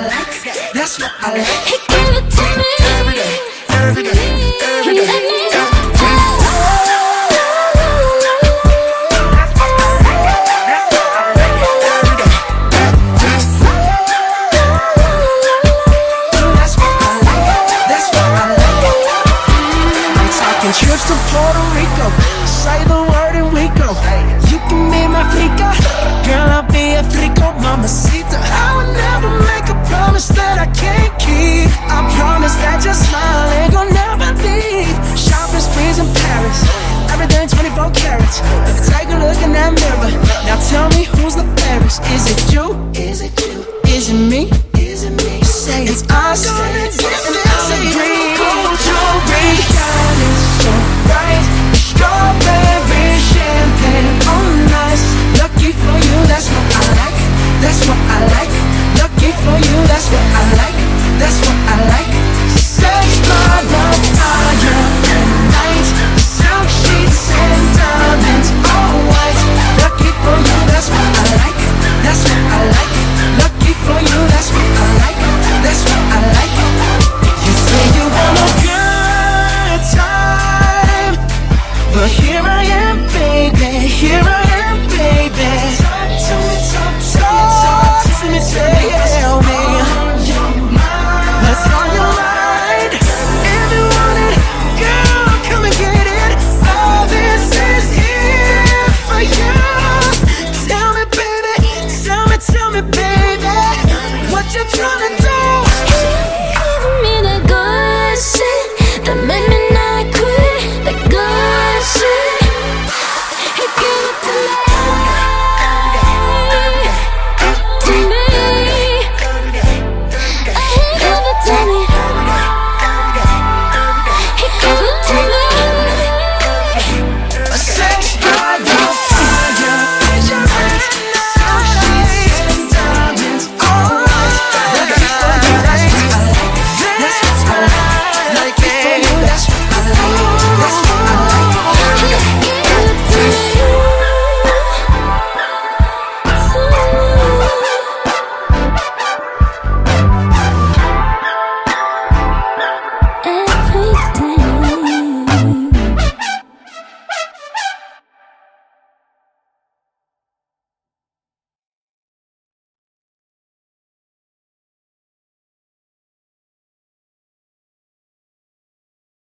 like. That's what I like. He give it to me every day, every day, every day. me That's what I like. That's what I like. I'm talking trips to Puerto Rico. 24 carats. Take a look in that mirror. Now tell me who's the fairest. Is it you? Is it you? Is it me? Is it me? Say it's us. Gonna get this green gold jewelry. Shining so bright. Strawberry champagne on ice. Lucky for you, that's what I like. That's what I like. Lucky for you, that's what I like. That's what I like. all the time